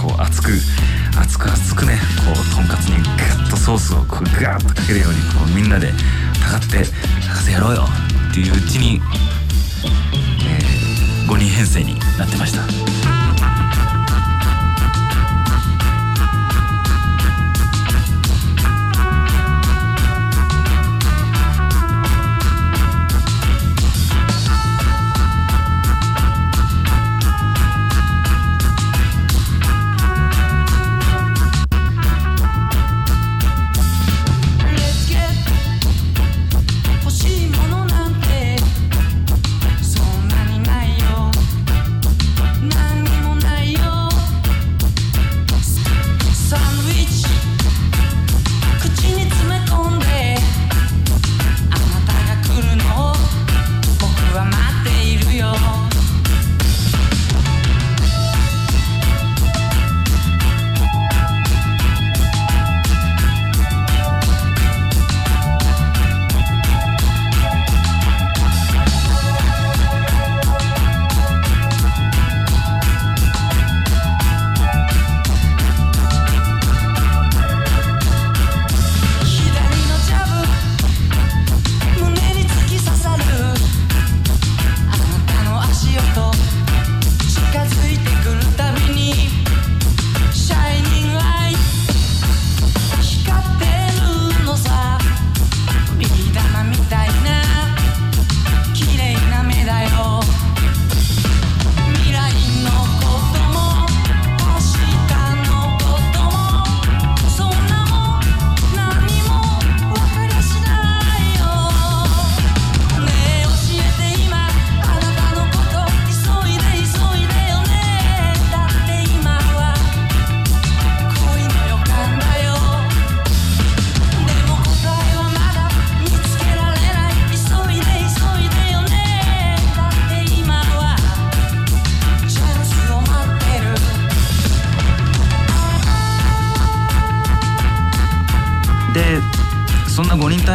こう熱く熱く熱くねこうとんかつにガッとソースをこうガーッとかけるようにこうみんなでたかって「博士やろうよ」っていううちに、えー、5人編成になってました。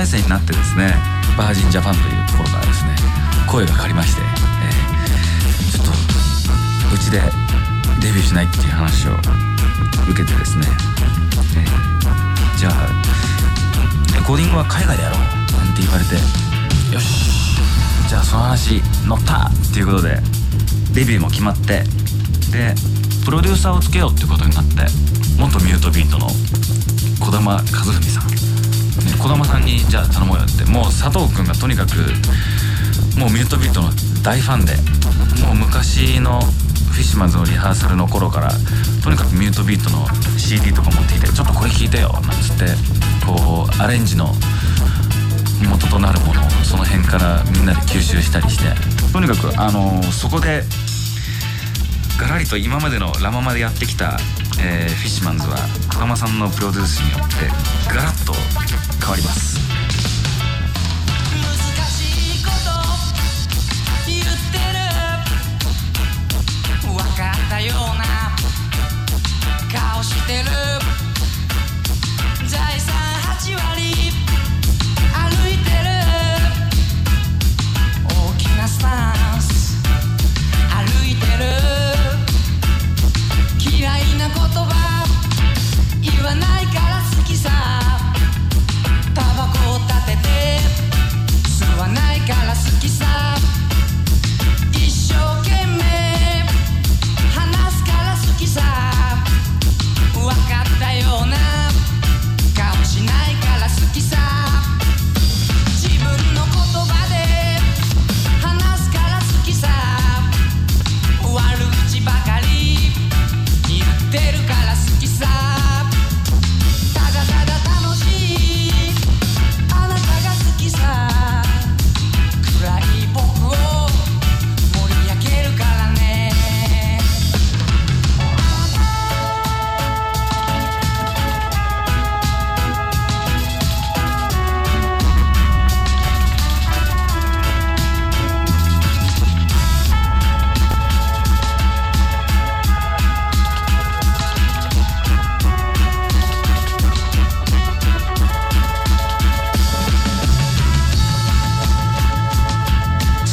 体制になってですねバージンジャパンというところからですね声がかかりまして、えー、ちょっとうちでデビューしないっていう話を受けてですね、えー、じゃあレコーディングは海外でやろうなんて言われてよしじゃあその話乗ったっていうことでデビューも決まってでプロデューサーをつけようってことになって元ミュートビートの児玉和文さん児玉さんにじゃあ頼もうよって。もう佐藤君がとにかくもうミュートビートの大ファンで。もう昔のフィッシュマンズのリハーサルの頃からとにかくミュートビートの CD とか持ってきて「ちょっとこれ聴いてよ」なんつってこうアレンジの元となるものをその辺からみんなで吸収したりして。とにかくあのそこでガラリと今までのラ・ママでやってきた、えー、フィッシュマンズは児玉さんのプロデュースによってガラッと変わります。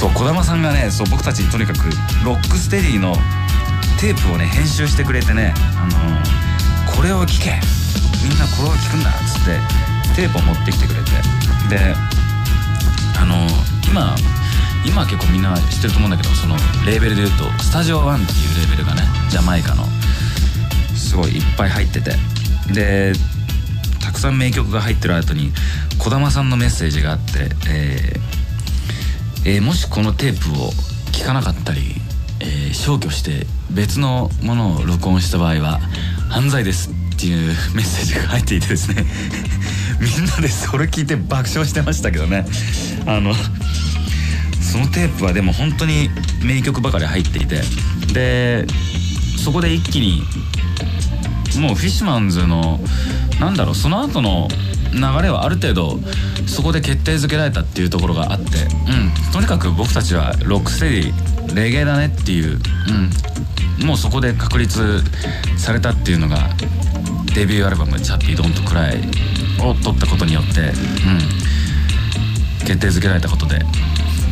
そう児玉さんがねそう僕たちにとにかくロックステディのテープをね編集してくれてね、あのこれを聴け。みんなこれを聴くんだ。っつってテープを持ってきてくれて。であの今今結構みんな知ってると思うんだけどそのレーベルで言うとスタジオワンっていうレーベルがねジャマイカのすごいいっぱい入ってて。でたくさん名曲が入ってる後に児玉さんのメッセージがあって、えーえーもしこのテープを聴かなかったり、えー消去して別のものを録音した場合は犯罪ですっていうメッセージが入っていてですね みんなでそれ聞いて爆笑してましたけどね。あのそのテープはでも本当に名曲ばかり入っていてでそこで一気にもうフィッシュマンズのなんだろうその後の流れはある程度そこで決定づけられたっていうところがあって、うん、とにかく僕たちはロックステディレゲエだねっていう、うん、もうそこで確立されたっていうのがデビューアルバム「チャッピー・ドント・クライ」を取ったことによって、うん、決定づけられたことで。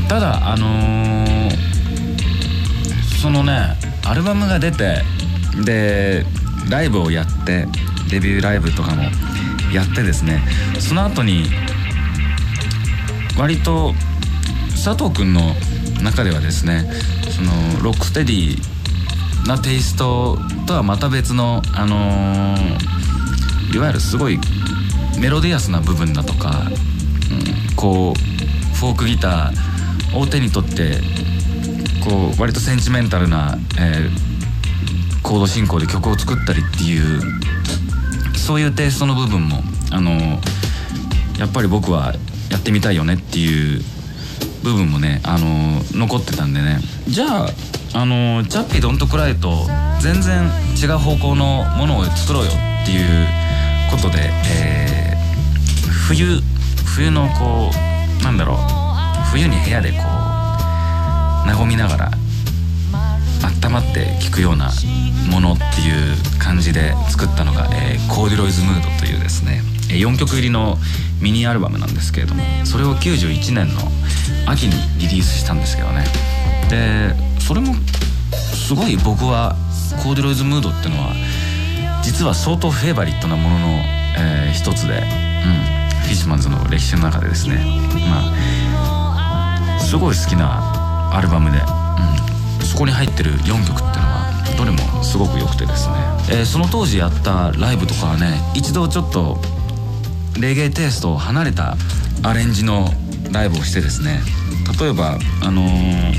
ただあのーそのねアルバムが出てでライブをやってデビューライブとかもやってですねその後に割と佐藤君の中ではですねそのロックステディなテイストとはまた別のあのーいわゆるすごいメロディアスな部分だとか、うん、こうフォークギターを手に取ってこう割とセンチメンタルな、えーコード進行で曲を作ったりっていうそういうテイストの部分もあのやっぱり僕はやってみたいよねっていう部分もねあの残ってたんでね。じゃああのチャッピードントクライと全然違う方向のものを作ろうよっていうことで、えー冬冬のこうなんだろう冬に部屋でこう和みながらまって聴くようなものっていう感じで作ったのが、えーコーデュロイズ・ムードというですね4曲入りのミニアルバムなんですけれどもそれを91年の秋にリリースしたんですけどねでそれもすごい僕はコーデュロイズ・ムードっていうのは実は相当フェイバリットなものの、えー一つで、うん、フィッシュマンズの歴史の中でですねまあすごい好きなアルバム、入ってる4曲っていうのはどれもすごく良くてですね、えーその当時やったライブとかはね一度ちょっとレゲエテイストを離れたアレンジのライブをしてですね。例えばあのー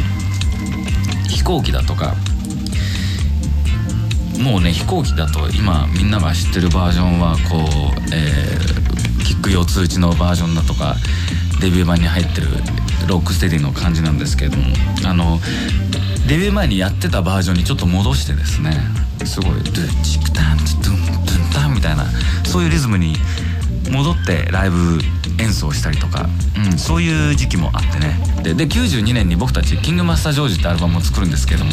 飛行機だとかもうね飛行機だと今みんなが知ってるバージョンはこう、えーキック用通知のバージョンだとかデビュー版に入ってるロックステディの感じなんですけれどもあのデビュー前にやってたバージョンにちょっと戻してですね。すごい「ドゥチクタンドゥンドゥンタン」みたいな。そういうリズムに戻ってライブ演奏したりとか、うん、そういう時期もあってね。でで92年に僕たち「キングマスタージョージ」ってアルバムを作るんですけども。